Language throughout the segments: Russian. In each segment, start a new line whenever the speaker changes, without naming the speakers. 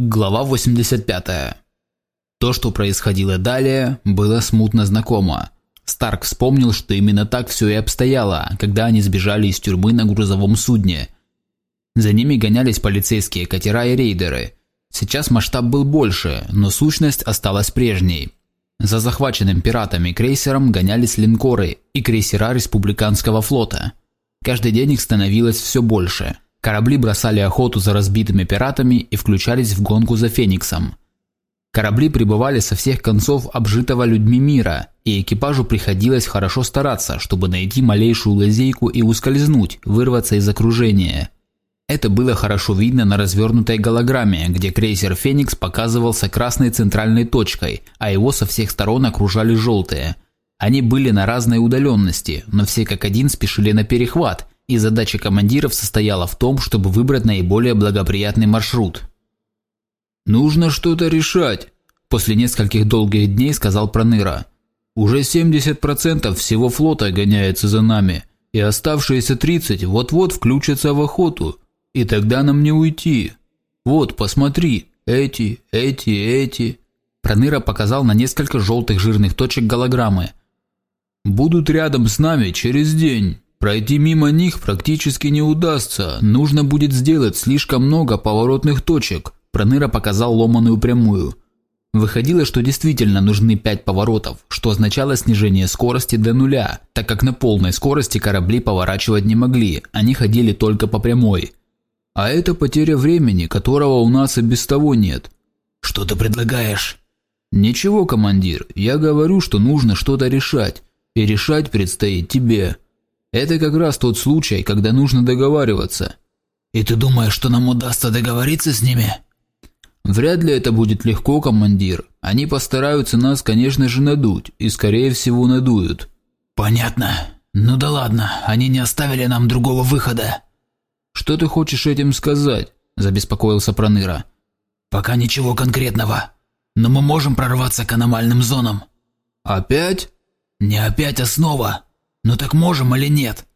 Глава 85. То, что происходило далее, было смутно знакомо. Старк вспомнил, что именно так все и обстояло, когда они сбежали из тюрьмы на грузовом судне. За ними гонялись полицейские катера и рейдеры. Сейчас масштаб был больше, но сущность осталась прежней. За захваченным пиратами крейсером гонялись линкоры и крейсера республиканского флота. Каждый день их становилось все больше – Корабли бросали охоту за разбитыми пиратами и включались в гонку за Фениксом. Корабли прибывали со всех концов обжитого людьми мира, и экипажу приходилось хорошо стараться, чтобы найти малейшую лазейку и ускользнуть, вырваться из окружения. Это было хорошо видно на развернутой голограмме, где крейсер «Феникс» показывался красной центральной точкой, а его со всех сторон окружали желтые. Они были на разной удаленности, но все как один спешили на перехват – и задача командиров состояла в том, чтобы выбрать наиболее благоприятный маршрут. «Нужно что-то решать», – после нескольких долгих дней сказал Проныра. «Уже 70% всего флота гоняется за нами, и оставшиеся 30 вот-вот включатся в охоту, и тогда нам не уйти. Вот, посмотри, эти, эти, эти». Проныра показал на несколько желтых жирных точек голограммы. «Будут рядом с нами через день». Пройти мимо них практически не удастся, нужно будет сделать слишком много поворотных точек. Проныра показал ломаную прямую. Выходило, что действительно нужны пять поворотов, что означало снижение скорости до нуля, так как на полной скорости корабли поворачивать не могли, они ходили только по прямой. А это потеря времени, которого у нас и без того нет.
Что ты предлагаешь?
Ничего, командир, я говорю, что нужно что-то решать, и решать предстоит тебе. Это как раз тот случай, когда нужно договариваться.
И ты думаешь, что нам удастся договориться с ними?
Вряд ли это будет легко, командир. Они постараются нас, конечно же, надуть, и скорее всего надуют.
Понятно. Ну да ладно, они не оставили нам другого выхода.
Что ты хочешь этим сказать? Забеспокоился Проныра.
Пока ничего конкретного. Но мы можем прорваться к аномальным зонам.
Опять?
Не опять, а снова. «Ну так можем или нет?»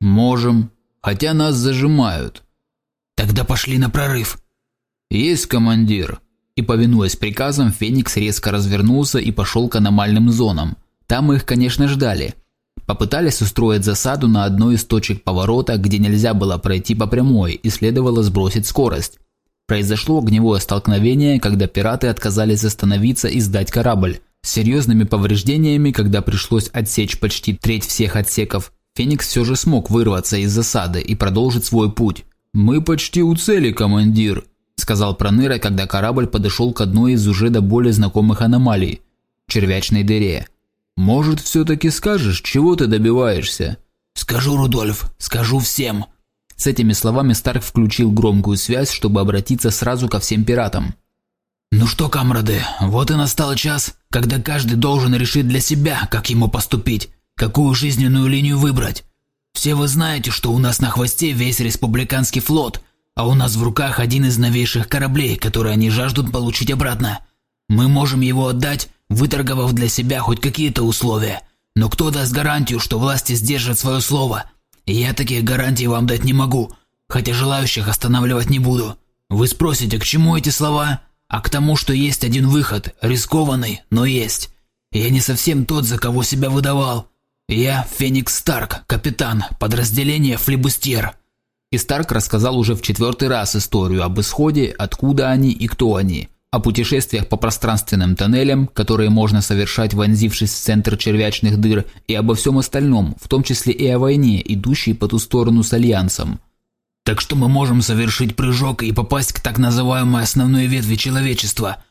«Можем, хотя нас зажимают».
«Тогда пошли на прорыв».
«Есть командир». И, повинуясь приказам, Феникс резко развернулся и пошел к аномальным зонам. Там их, конечно, ждали. Попытались устроить засаду на одной из точек поворота, где нельзя было пройти по прямой и следовало сбросить скорость. Произошло огневое столкновение, когда пираты отказались остановиться и сдать корабль. С серьезными повреждениями, когда пришлось отсечь почти треть всех отсеков, Феникс все же смог вырваться из засады и продолжить свой путь. «Мы почти у цели, командир», – сказал Проныра, когда корабль подошел к одной из уже до более знакомых аномалий – червячной дыре. «Может, все-таки скажешь, чего ты добиваешься?»
«Скажу, Рудольф, скажу всем».
С этими словами Старк включил громкую связь, чтобы обратиться сразу ко всем пиратам.
«Ну что, камрады, вот и настал час, когда каждый должен решить для себя, как ему поступить, какую жизненную линию выбрать. Все вы знаете, что у нас на хвосте весь республиканский флот, а у нас в руках один из новейших кораблей, которые они жаждут получить обратно. Мы можем его отдать, выторговав для себя хоть какие-то условия. Но кто даст гарантию, что власти сдержат свое слово? Я таких гарантий вам дать не могу, хотя желающих останавливать не буду. Вы спросите, к чему эти слова?» А к тому, что есть один выход, рискованный, но есть. Я не совсем тот, за кого себя выдавал. Я Феникс Старк, капитан, подразделение Флибустьер».
И Старк рассказал уже в четвертый раз историю об исходе, откуда они и кто они, о путешествиях по пространственным тоннелям, которые можно совершать, вонзившись в центр червячных дыр, и обо всем остальном, в том числе и о войне, идущей по ту сторону с Альянсом.
Так что мы можем совершить прыжок и попасть к так называемой основной ветви человечества.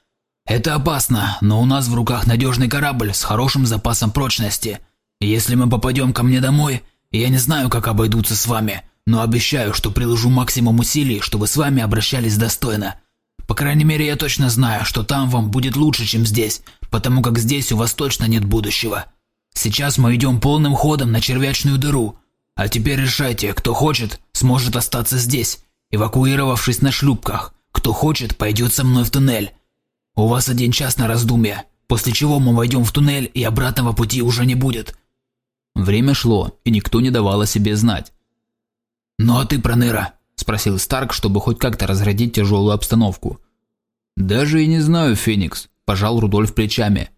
Это опасно, но у нас в руках надежный корабль с хорошим запасом прочности. Если мы попадем ко мне домой, я не знаю, как обойдутся с вами, но обещаю, что приложу максимум усилий, чтобы с вами обращались достойно. По крайней мере, я точно знаю, что там вам будет лучше, чем здесь, потому как здесь у вас точно нет будущего. Сейчас мы идем полным ходом на червячную дыру – а теперь решайте, кто хочет, сможет остаться здесь, эвакуировавшись на шлюпках. Кто хочет, пойдет со мной в туннель. У вас один час на раздумье, после чего мы войдем в туннель, и обратного пути уже не будет».
Время шло, и никто не давал о себе знать.
«Ну а ты, Проныра?»
– спросил Старк, чтобы хоть как-то разрядить тяжелую обстановку. «Даже и не знаю, Феникс», – пожал Рудольф плечами.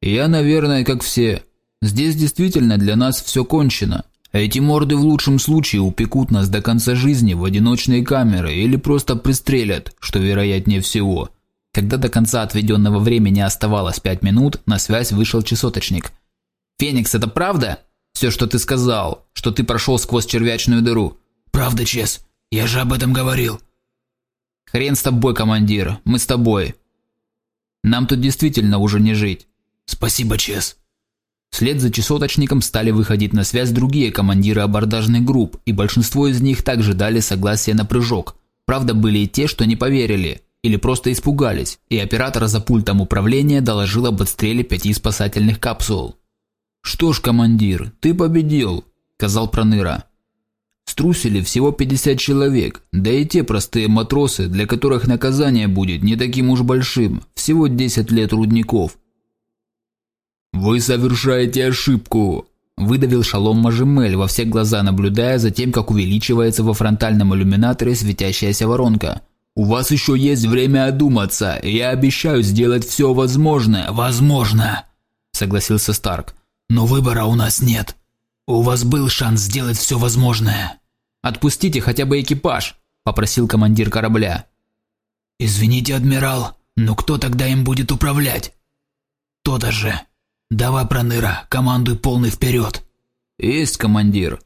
«Я, наверное, как все. Здесь действительно для нас все кончено. Эти морды в лучшем случае упекут нас до конца жизни в одиночные камеры или просто пристрелят, что вероятнее всего». Когда до конца отведенного времени оставалось пять минут, на связь вышел часоточник. «Феникс, это правда? Все, что ты сказал, что ты прошел сквозь червячную дыру?»
«Правда, Чес. Я же об этом говорил».
«Хрен с тобой, командир, мы с тобой. Нам тут действительно уже не жить».
«Спасибо, Чес».
Вслед за часоточником стали выходить на связь другие командиры абордажных групп, и большинство из них также дали согласие на прыжок. Правда, были и те, что не поверили – или просто испугались, и оператор за пультом управления доложил об отстреле пяти спасательных капсул. «Что ж, командир, ты победил», – сказал Проныра. «Струсили всего 50 человек, да и те простые матросы, для которых наказание будет не таким уж большим, всего 10 лет рудников». «Вы совершаете ошибку», – выдавил шалом Мажемель во все глаза, наблюдая за тем, как увеличивается во фронтальном иллюминаторе светящаяся воронка – у вас еще есть время одуматься, и я обещаю сделать все возможное».
«Возможно», – согласился Старк. «Но выбора у нас нет. У вас был шанс сделать все возможное».
«Отпустите хотя бы экипаж», – попросил командир корабля.
«Извините, адмирал, но кто тогда им будет управлять?» «То-то же. Давай, Проныра, командуй полный вперед».
«Есть, командир»,